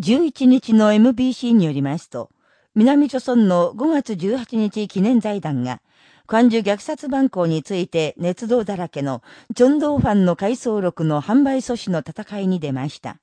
11日の MBC によりますと、南朝村の5月18日記念財団が、関樹虐殺蛮行について熱動だらけの、チョンドーファンの回想録の販売阻止の戦いに出ました。